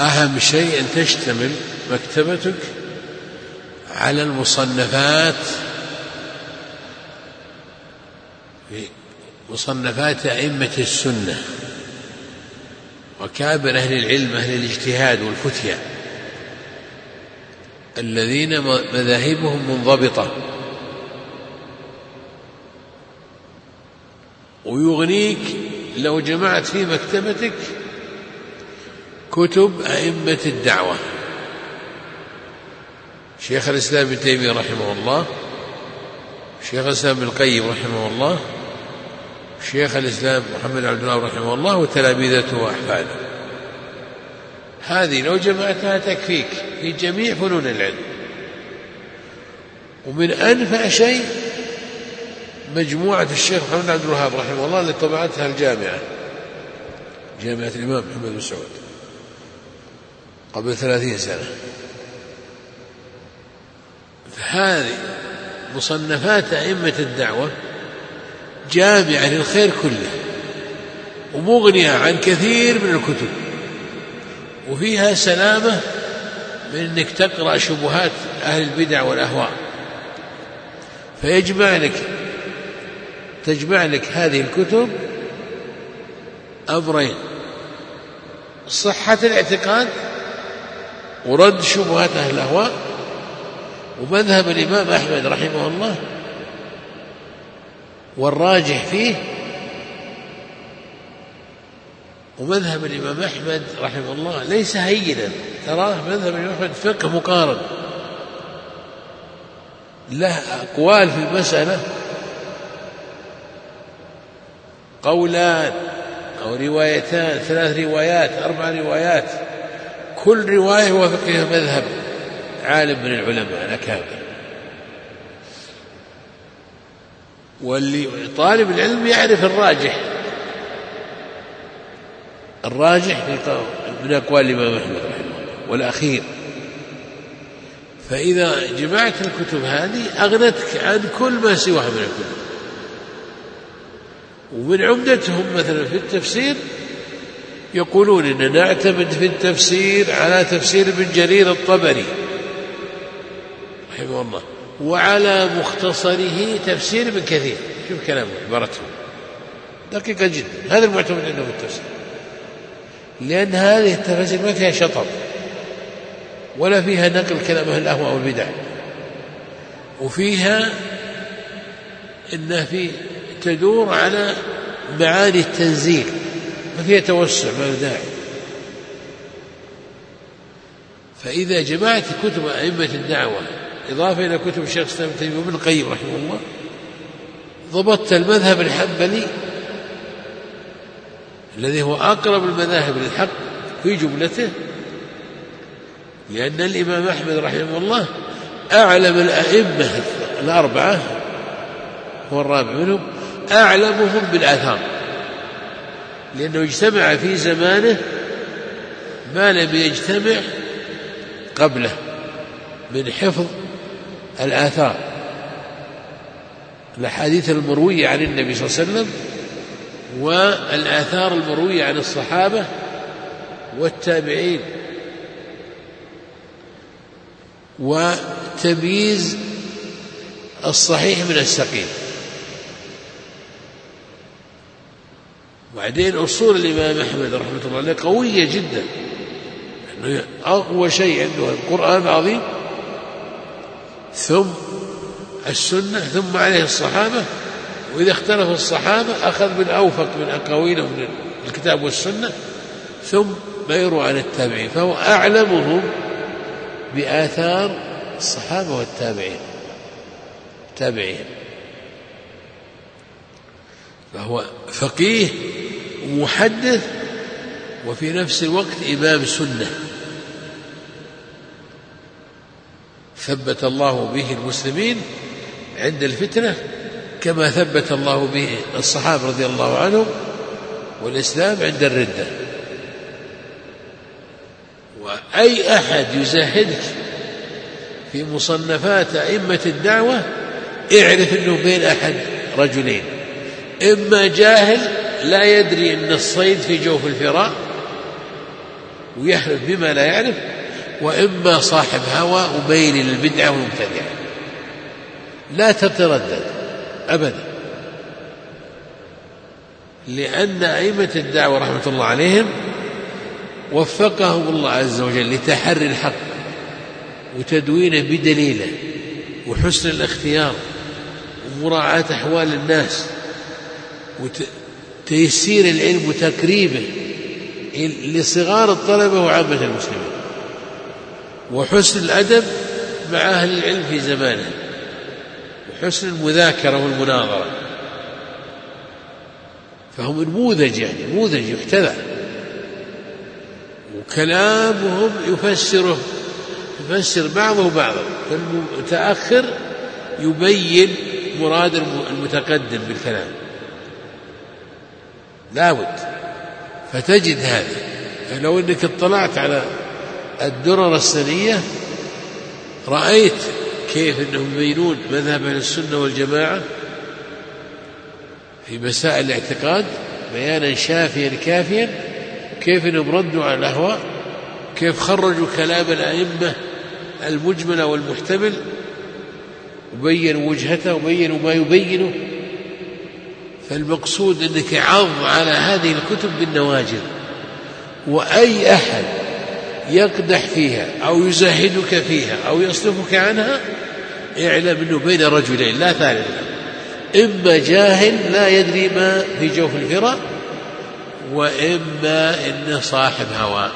أهم شيء أن تشتمل مكتبتك على المصنفات. مصنفات أئمة السنة وكابر أهل العلم أهل الاجتهاد والفتيا الذين مذاهبهم منضبطة. ويغنيك لو جمعت في مكتبتك كتب أئمة الدعوة. شيخ الإسلام ابن تيمية رحمه الله شيخ الإسلام ابن القيم رحمه الله شيخ الإسلام محمد عبد الله رحمه الله وتلامذته وأحفاده. هذه لو جمعتها تكفيك في جميع فنون العلم. ومن أنفع شيء مجموعة الشيخ محمد عبد الوهاب رحمه الله اللي طبعتها الجامعة جامعة الإمام محمد بن سعود. قبل ثلاثين سنة. هذه مصنفات أئمة الدعوة جامعة للخير كله ومغنية عن كثير من الكتب وفيها سلامة من أنك تقرأ شبهات أهل البدع والأهواء. فيجمع لك تجمع لك هذه الكتب أمرين صحة الاعتقاد ورد شبهات أهل الأهواء ومذهب الإمام أحمد رحمه الله والراجح فيه ومذهب الإمام أحمد رحمه الله ليس هينا. تراه مذهب الإمام أحمد فقه مقارن. له أقوال في المسألة. قولان أو روايتان ثلاث روايات أربع روايات. كل رواية هو فقه مذهب عالم من العلماء الأكابر واللي طالب العلم يعرف الراجح. الراجح من أقوال الإمام أحمد رحمه الله والأخير. فإذا جمعت الكتب هذه أغنتك عن كل ما سواها من الكتب. ومن عمدتهم مثلا في التفسير يقولون إن نعتمد في التفسير على تفسير ابن جرير الطبري. رحمه الله. وعلى مختصره تفسير ابن كثير. شوف كلام عبارتهم دقيقة جدا. هذا المعتمد عندهم في التفسير. لأن هذه التفاسير ما فيها شطط ولا فيها نقل كلام أهل الأهواء والبدع. وفيها إنها في تدور على معاني التنزيل. ما فيها توسع ما داعي. فإذا جمعت كتب أئمة الدعوة إضافة إلى كتب الشيخ الإسلام تيمية وابن القيم رحمه الله ضبطت المذهب الحنبلي الذي هو أقرب المذاهب للحق في جملته لأن الإمام أحمد رحمه الله أعلم الأئمة الأربعة هو الرابع منهم أعلمهم بالآثار. لأنه اجتمع في زمانه ما لم يجتمع قبله من حفظ الآثار. الأحاديث المروية عن النبي صلى الله عليه وسلم والآثار المروية عن الصحابة والتابعين وتمييز الصحيح من السقيم. وبعدين أصول الإمام أحمد رحمة الله عليه قوية جدا. أنه أقوى شيء عنده القرآن العظيم ثم السنة ثم عليه الصحابة. وإذا اختلف الصحابة أخذ من أوفق من أقاويلهم من الكتاب والسنة. ثم ما يروى عن التابعين فهو أعلمهم بآثار الصحابة والتابعين. تابعين. فهو فقيه ومحدث وفي نفس الوقت إمام سنة. ثبت الله به المسلمين عند الفتنة كما ثبت الله به الصحابة رضي الله عنهم والإسلام عند الردة. وأي أحد يزهدك في مصنفات أئمة الدعوة اعرف أنه بين أحد رجلين إما جاهل لا يدري أن الصيد في جوف الفراء ويحلف بما لا يعرف وإما صاحب هوى وميل للبدعة والمبتدعة. لا تتردد أبدا. لأن أئمة الدعوة رحمة الله عليهم وفقهم الله عز وجل لتحري الحق وتدوينه بدليله وحسن الاختيار ومراعاة أحوال الناس وتيسير العلم وتقريبه لصغار الطلبة وعامة المسلمين. وحسن الأدب مع أهل العلم في زمانه وحسن المذاكرة والمناظرة. فهم نموذج يعني نموذج يحتذى. وكلامهم يفسره يفسر بعضه بعضا. فالمتأخر يبين مراد المتقدم بالكلام. لابد فتجد هذا. لو إنك اطلعت على الدرر السنية رأيت كيف إنهم يبينون مذهب أهل السنة والجماعة في مسائل الاعتقاد بيانا شافيا كافيا كيف إنهم ردوا على الأهواء كيف خرجوا كلام الأئمة المجمل والمحتمل وبينوا وجهته وبينوا ما يبينه. فالمقصود أنك عض على هذه الكتب بالنواجذ. وأي أحد يقدح فيها أو يزاهدك فيها أو يصرفك عنها اعلم أنه بين رجلين لا ثالث. له إما جاهل لا يدري ما في جوف الفرا وإما إنه صاحب هوى.